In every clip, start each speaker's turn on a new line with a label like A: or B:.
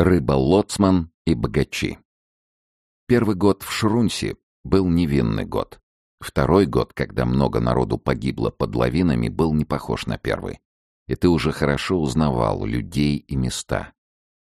A: Рыба-лоцман и богачи. Первый год в Шрунсе был невинный год. Второй год, когда много народу погибло под лавинами, был не похож на первый. И ты уже хорошо узнавал людей и места.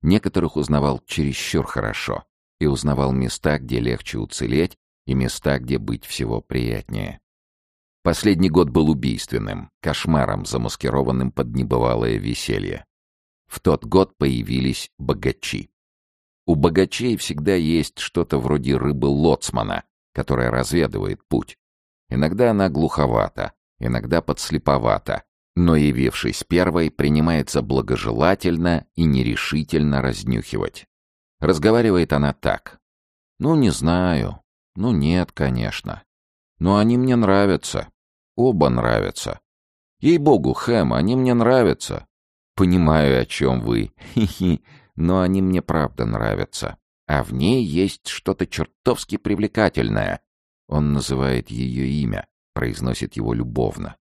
A: Некоторых узнавал чересчур хорошо. И узнавал места, где легче уцелеть, и места, где быть всего приятнее. Последний год был убийственным, кошмаром, замаскированным под небывалое веселье. В тот год появились богачи. У богачей всегда есть что-то вроде рыбы-лоцмана, которая разведывает путь. Иногда она глуховата, иногда подслеповата, но, явившись первой, принимается благожелательно и нерешительно разнюхивать. Разговаривает она так. «Ну, не знаю. Ну, нет, конечно. Но они мне нравятся. Оба нравятся. Ей-богу, Хэм, они мне нравятся. Понимаю, о чем вы. Хи-хи. Но они мне правда нравятся. А в ней есть что-то чертовски привлекательное. Он называет ее имя, произносит его любовно.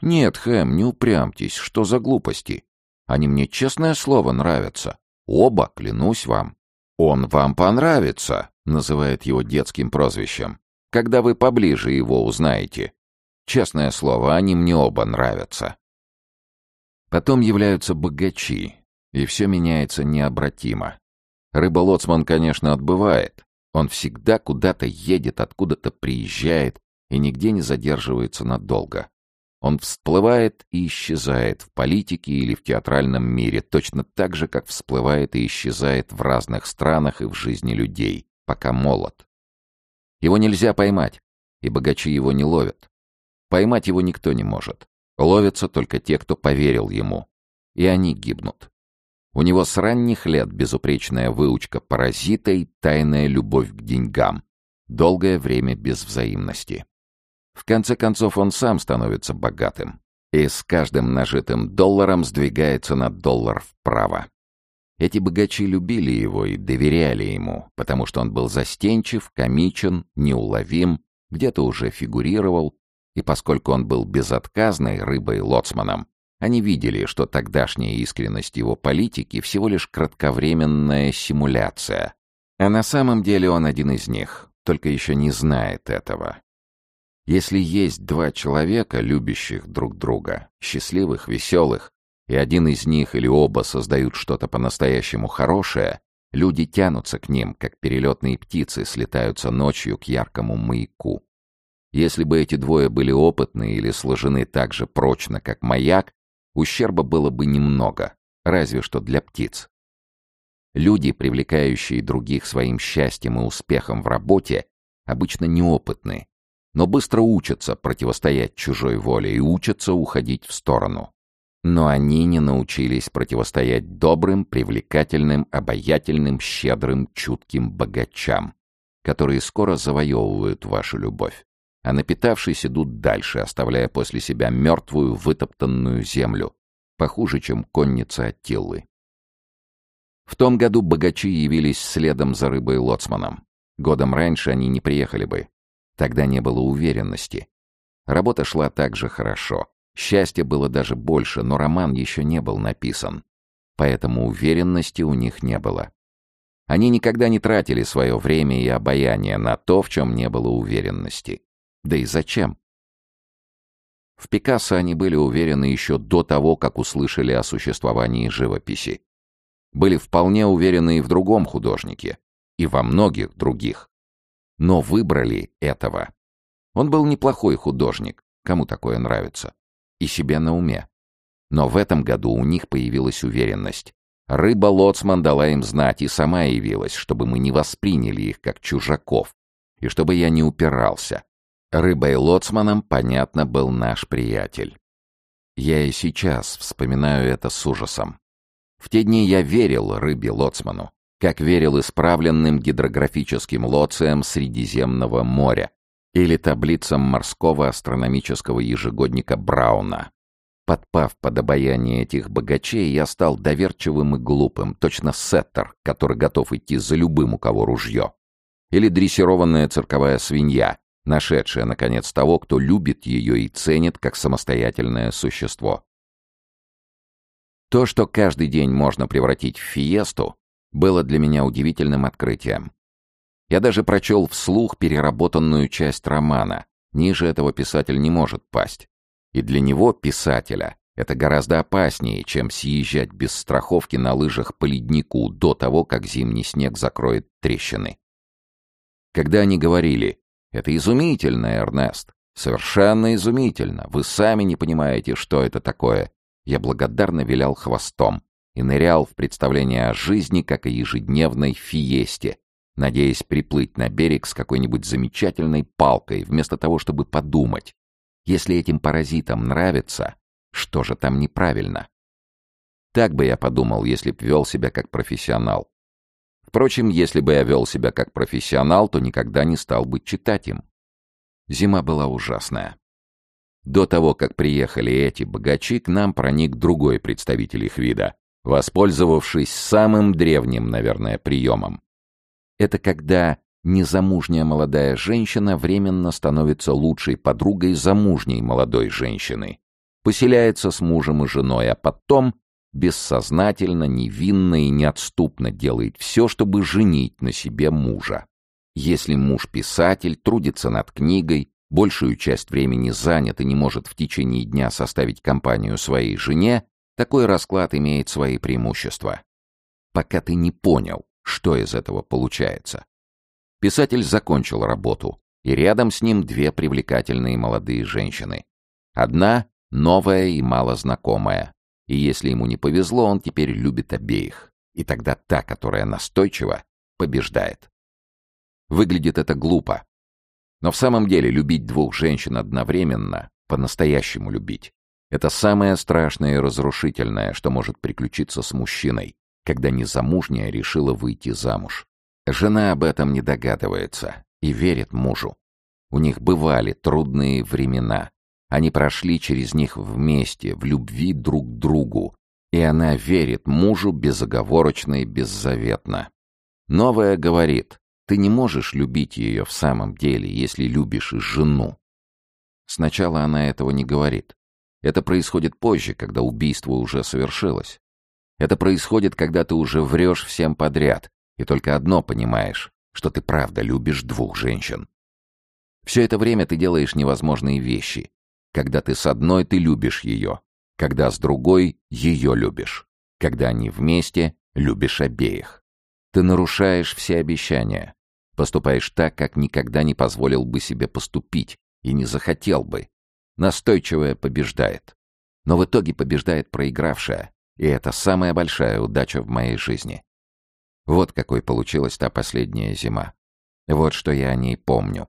A: Нет, Хэм, не упрямьтесь, что за глупости? Они мне, честное слово, нравятся. Оба, клянусь вам. Он вам понравится, называет его детским прозвищем. Когда вы поближе его узнаете. Честное слово, они мне оба нравятся. Потом являются богачи, и все меняется необратимо. Рыболоцман, конечно, отбывает. Он всегда куда-то едет, откуда-то приезжает и нигде не задерживается надолго. Он всплывает и исчезает в политике или в театральном мире, точно так же, как всплывает и исчезает в разных странах и в жизни людей, пока молод. Его нельзя поймать, и богачи его не ловят. Поймать его никто не может. Ловятся только те, кто поверил ему. И они гибнут. У него с ранних лет безупречная выучка паразита и тайная любовь к деньгам. Долгое время без взаимности. В конце концов, он сам становится богатым. И с каждым нажитым долларом сдвигается на доллар вправо. Эти богачи любили его и доверяли ему, потому что он был застенчив, комичен, неуловим, где-то уже фигурировал, и поскольку он был безотказной рыбой-лоцманом, они видели, что тогдашняя искренность его политики всего лишь кратковременная симуляция. А на самом деле он один из них, только еще не знает этого. Если есть два человека, любящих друг друга, счастливых, веселых, и один из них или оба создают что-то по-настоящему хорошее, люди тянутся к ним, как перелетные птицы слетаются ночью к яркому маяку. Если бы эти двое были опытны или сложены так же прочно, как маяк, ущерба было бы немного, разве что для птиц. Люди, привлекающие других своим счастьем и успехом в работе, обычно неопытны, но быстро учатся противостоять чужой воле и учатся уходить в сторону. Но они не научились противостоять добрым, привлекательным, обаятельным, щедрым, чутким богачам, которые скоро завоевывают вашу любовь а напитавшись идут дальше, оставляя после себя мертвую, вытоптанную землю, похуже, чем конница Аттиллы. В том году богачи явились следом за рыбой Лоцманом. Годом раньше они не приехали бы. Тогда не было уверенности. Работа шла так же хорошо. Счастья было даже больше, но роман еще не был написан. Поэтому уверенности у них не было. Они никогда не тратили свое время и обаяние на то, в чем не было уверенности. Да и зачем? В Пикассо они были уверены еще до того, как услышали о существовании живописи. Были вполне уверены и в другом художнике, и во многих других. Но выбрали этого. Он был неплохой художник, кому такое нравится, и себе на уме. Но в этом году у них появилась уверенность. Рыба Лоцман дала им знать и сама явилась, чтобы мы не восприняли их как чужаков, и чтобы я не упирался, Рыбой-лоцманом, понятно, был наш приятель. Я и сейчас вспоминаю это с ужасом. В те дни я верил рыбе-лоцману, как верил исправленным гидрографическим лоциям Средиземного моря или таблицам морского астрономического ежегодника Брауна. Подпав под обаяние этих богачей, я стал доверчивым и глупым, точно сеттер, который готов идти за любым, у кого ружье. Или дрессированная цирковая свинья, нашедшая, наконец, того, кто любит ее и ценит как самостоятельное существо. То, что каждый день можно превратить в фиесту, было для меня удивительным открытием. Я даже прочел вслух переработанную часть романа. Ниже этого писатель не может пасть. И для него, писателя, это гораздо опаснее, чем съезжать без страховки на лыжах по леднику до того, как зимний снег закроет трещины. Когда они говорили «Это изумительно, Эрнест, совершенно изумительно, вы сами не понимаете, что это такое», я благодарно вилял хвостом и нырял в представление о жизни, как о ежедневной фиесте, надеясь приплыть на берег с какой-нибудь замечательной палкой, вместо того, чтобы подумать, если этим паразитам нравится, что же там неправильно? Так бы я подумал, если б вел себя как профессионал. Впрочем, если бы я вел себя как профессионал, то никогда не стал бы читать им. Зима была ужасная. До того, как приехали эти богачи, к нам проник другой представитель их вида, воспользовавшись самым древним, наверное, приемом. Это когда незамужняя молодая женщина временно становится лучшей подругой замужней молодой женщины, поселяется с мужем и женой, а потом бессознательно, невинно и неотступно делает все, чтобы женить на себе мужа. Если муж писатель, трудится над книгой, большую часть времени занят и не может в течение дня составить компанию своей жене, такой расклад имеет свои преимущества. Пока ты не понял, что из этого получается. Писатель закончил работу, и рядом с ним две привлекательные молодые женщины. Одна новая и малознакомая. И если ему не повезло, он теперь любит обеих. И тогда та, которая настойчива, побеждает. Выглядит это глупо. Но в самом деле любить двух женщин одновременно, по-настоящему любить, это самое страшное и разрушительное, что может приключиться с мужчиной, когда незамужняя решила выйти замуж. Жена об этом не догадывается и верит мужу. У них бывали трудные времена, они прошли через них вместе, в любви друг к другу, и она верит мужу безоговорочно и беззаветно. Новая говорит, ты не можешь любить ее в самом деле, если любишь и жену. Сначала она этого не говорит. Это происходит позже, когда убийство уже совершилось. Это происходит, когда ты уже врешь всем подряд, и только одно понимаешь, что ты правда любишь двух женщин. Все это время ты делаешь невозможные вещи, когда ты с одной, ты любишь ее. Когда с другой, ее любишь. Когда они вместе, любишь обеих. Ты нарушаешь все обещания. Поступаешь так, как никогда не позволил бы себе поступить и не захотел бы. Настойчивая побеждает. Но в итоге побеждает проигравшая, и это самая большая удача в моей жизни. Вот какой получилась та последняя зима. Вот что я о ней помню.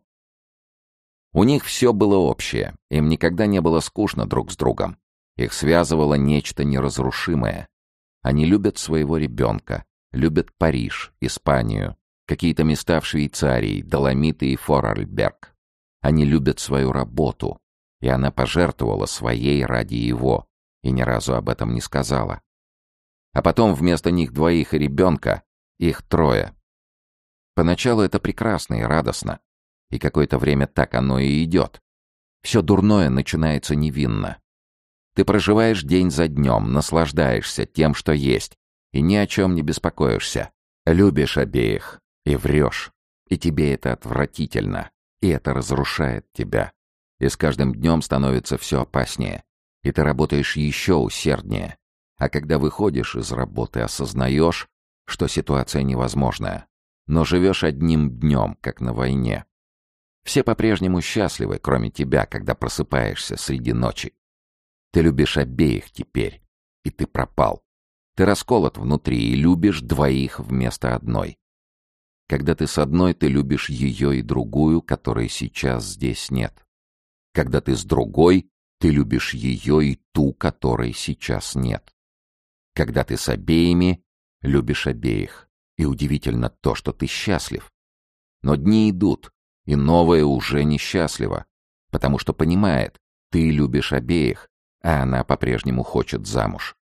A: У них все было общее, им никогда не было скучно друг с другом. Их связывало нечто неразрушимое. Они любят своего ребенка, любят Париж, Испанию, какие-то места в Швейцарии, Доломиты и Форарльберг. Они любят свою работу, и она пожертвовала своей ради его, и ни разу об этом не сказала. А потом вместо них двоих и ребенка, их трое. Поначалу это прекрасно и радостно. И какое-то время так оно и идет. Все дурное начинается невинно. Ты проживаешь день за днем, наслаждаешься тем, что есть, и ни о чем не беспокоишься. Любишь обеих и врешь. И тебе это отвратительно, и это разрушает тебя. И с каждым днем становится все опаснее, и ты работаешь еще усерднее. А когда выходишь из работы, осознаешь, что ситуация невозможная, но живешь одним днем, как на войне. Все по-прежнему счастливы, кроме тебя, когда просыпаешься среди ночи. Ты любишь обеих теперь, и ты пропал. Ты расколот внутри и любишь двоих вместо одной. Когда ты с одной, ты любишь ее и другую, которой сейчас здесь нет. Когда ты с другой, ты любишь ее и ту, которой сейчас нет. Когда ты с обеими, любишь обеих. И удивительно то, что ты счастлив. Но дни идут, и новая уже несчастлива, потому что понимает, ты любишь обеих, а она по-прежнему хочет замуж.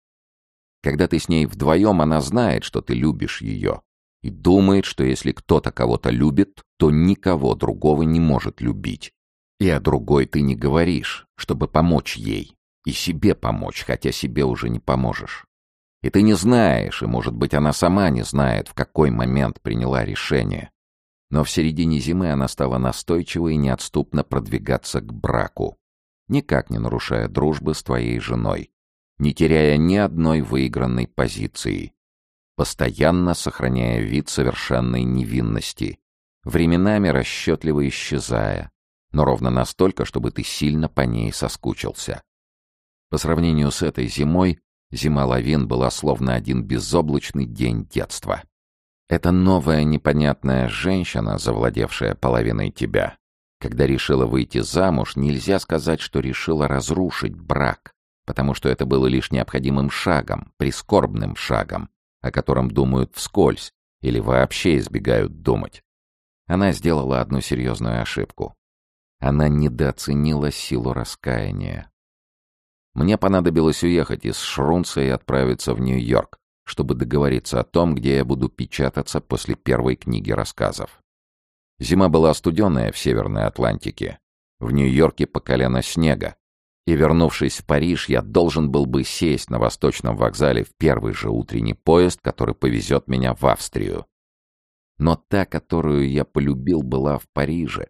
A: Когда ты с ней вдвоем, она знает, что ты любишь ее, и думает, что если кто-то кого-то любит, то никого другого не может любить. И о другой ты не говоришь, чтобы помочь ей, и себе помочь, хотя себе уже не поможешь. И ты не знаешь, и, может быть, она сама не знает, в какой момент приняла решение. Но в середине зимы она стала настойчиво и неотступно продвигаться к браку, никак не нарушая дружбы с твоей женой, не теряя ни одной выигранной позиции, постоянно сохраняя вид совершенной невинности, временами расчетливо исчезая, но ровно настолько, чтобы ты сильно по ней соскучился. По сравнению с этой зимой, зима Лавин была словно один безоблачный день детства. Это новая непонятная женщина, завладевшая половиной тебя. Когда решила выйти замуж, нельзя сказать, что решила разрушить брак, потому что это было лишь необходимым шагом, прискорбным шагом, о котором думают вскользь или вообще избегают думать. Она сделала одну серьезную ошибку. Она недооценила силу раскаяния. Мне понадобилось уехать из Шрунца и отправиться в Нью-Йорк, чтобы договориться о том, где я буду печататься после первой книги рассказов. Зима была студеная в Северной Атлантике. В Нью-Йорке по колено снега. И, вернувшись в Париж, я должен был бы сесть на Восточном вокзале в первый же утренний поезд, который повезет меня в Австрию. Но та, которую я полюбил, была в Париже.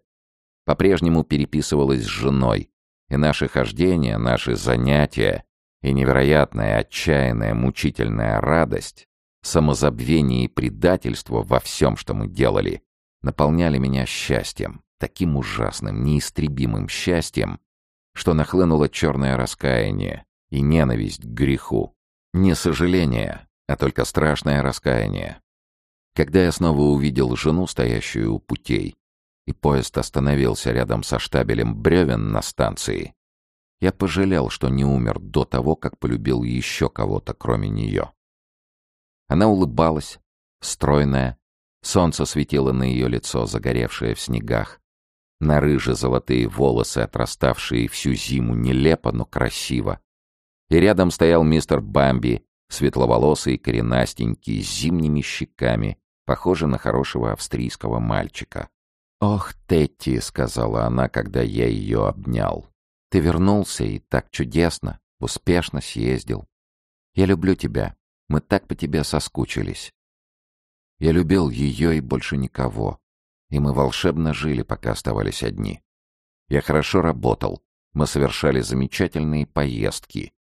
A: По-прежнему переписывалась с женой, и наши хождения, наши занятия и невероятная, отчаянная, мучительная радость, самозабвение и предательство во всем, что мы делали, наполняли меня счастьем, таким ужасным, неистребимым счастьем, что нахлынуло черное раскаяние и ненависть к греху. Не сожаление, а только страшное раскаяние. Когда я снова увидел жену, стоящую у путей, и поезд остановился рядом со штабелем бревен на станции, я пожалел, что не умер до того, как полюбил еще кого-то, кроме нее. Она улыбалась, стройная, солнце светило на ее лицо, загоревшее в снегах, на рыже золотые волосы, отраставшие всю зиму, нелепо, но красиво. И рядом стоял мистер Бамби, светловолосый, коренастенький, с зимними щеками, похожий на хорошего австрийского мальчика. «Ох, Тетти», — сказала она, когда я ее обнял. «Ты вернулся, и так чудесно, успешно съездил. Я люблю тебя. Мы так по тебе соскучились». Я любил ее и больше никого и мы волшебно жили, пока оставались одни. Я хорошо работал, мы совершали замечательные поездки.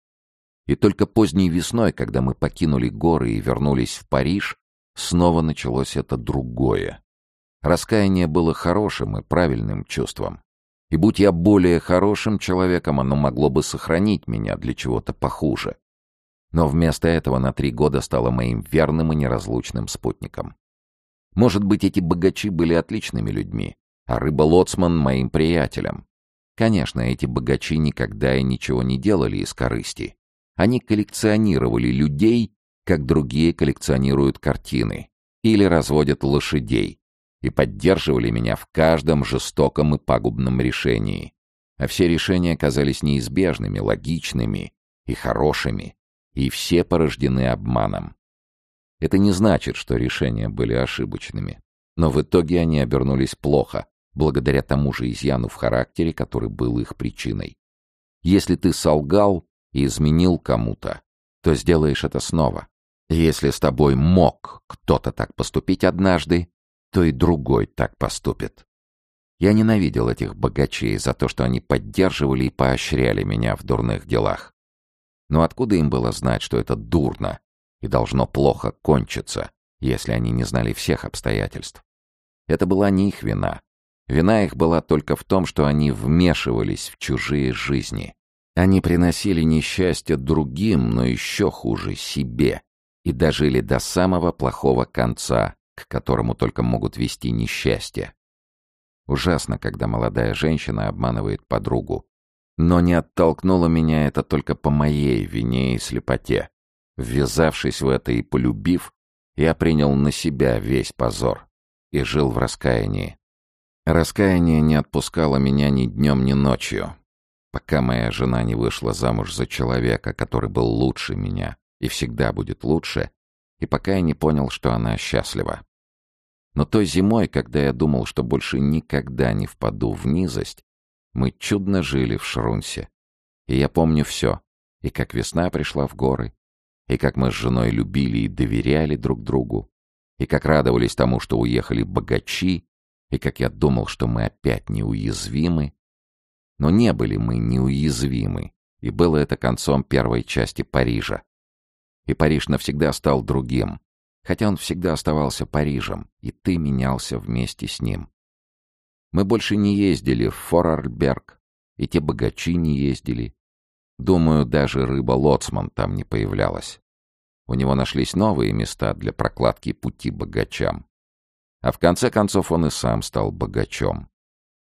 A: И только поздней весной, когда мы покинули горы и вернулись в Париж, снова началось это другое. Раскаяние было хорошим и правильным чувством. И будь я более хорошим человеком, оно могло бы сохранить меня для чего-то похуже. Но вместо этого на три года стало моим верным и неразлучным спутником. Может быть, эти богачи были отличными людьми, а рыба-лоцман — моим приятелем. Конечно, эти богачи никогда и ничего не делали из корысти. Они коллекционировали людей, как другие коллекционируют картины, или разводят лошадей, и поддерживали меня в каждом жестоком и пагубном решении. А все решения казались неизбежными, логичными и хорошими, и все порождены обманом. Это не значит, что решения были ошибочными. Но в итоге они обернулись плохо, благодаря тому же изъяну в характере, который был их причиной. Если ты солгал и изменил кому-то, то сделаешь это снова. Если с тобой мог кто-то так поступить однажды, то и другой так поступит. Я ненавидел этих богачей за то, что они поддерживали и поощряли меня в дурных делах. Но откуда им было знать, что это дурно и должно плохо кончиться, если они не знали всех обстоятельств. Это была не их вина. Вина их была только в том, что они вмешивались в чужие жизни. Они приносили несчастье другим, но еще хуже себе, и дожили до самого плохого конца, к которому только могут вести несчастье. Ужасно, когда молодая женщина обманывает подругу. Но не оттолкнуло меня это только по моей вине и слепоте. Ввязавшись в это и полюбив, я принял на себя весь позор и жил в раскаянии. Раскаяние не отпускало меня ни днем, ни ночью, пока моя жена не вышла замуж за человека, который был лучше меня и всегда будет лучше, и пока я не понял, что она счастлива. Но той зимой, когда я думал, что больше никогда не впаду в низость, мы чудно жили в Шрунсе. И я помню все, и как весна пришла в горы, И как мы с женой любили и доверяли друг другу. И как радовались тому, что уехали богачи. И как я думал, что мы опять неуязвимы. Но не были мы неуязвимы. И было это концом первой части Парижа. И Париж навсегда стал другим. Хотя он всегда оставался Парижем, и ты менялся вместе с ним. Мы больше не ездили в Форарльберг, и те богачи не ездили. Думаю, даже рыба-лоцман там не появлялась. У него нашлись новые места для прокладки пути богачам. А в конце концов он и сам стал богачом.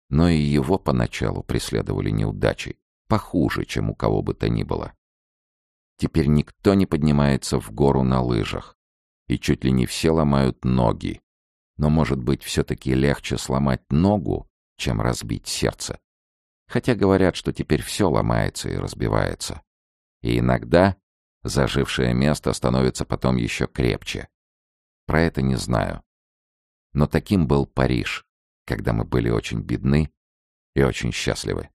A: Но и его поначалу преследовали неудачи, похуже, чем у кого бы то ни было. Теперь никто не поднимается в гору на лыжах, и чуть ли не все ломают ноги. Но, может быть, все-таки легче сломать ногу, чем разбить сердце. Хотя говорят, что теперь все ломается и разбивается. И иногда зажившее место становится потом еще крепче. Про это не знаю. Но таким был Париж, когда мы были очень бедны и очень счастливы.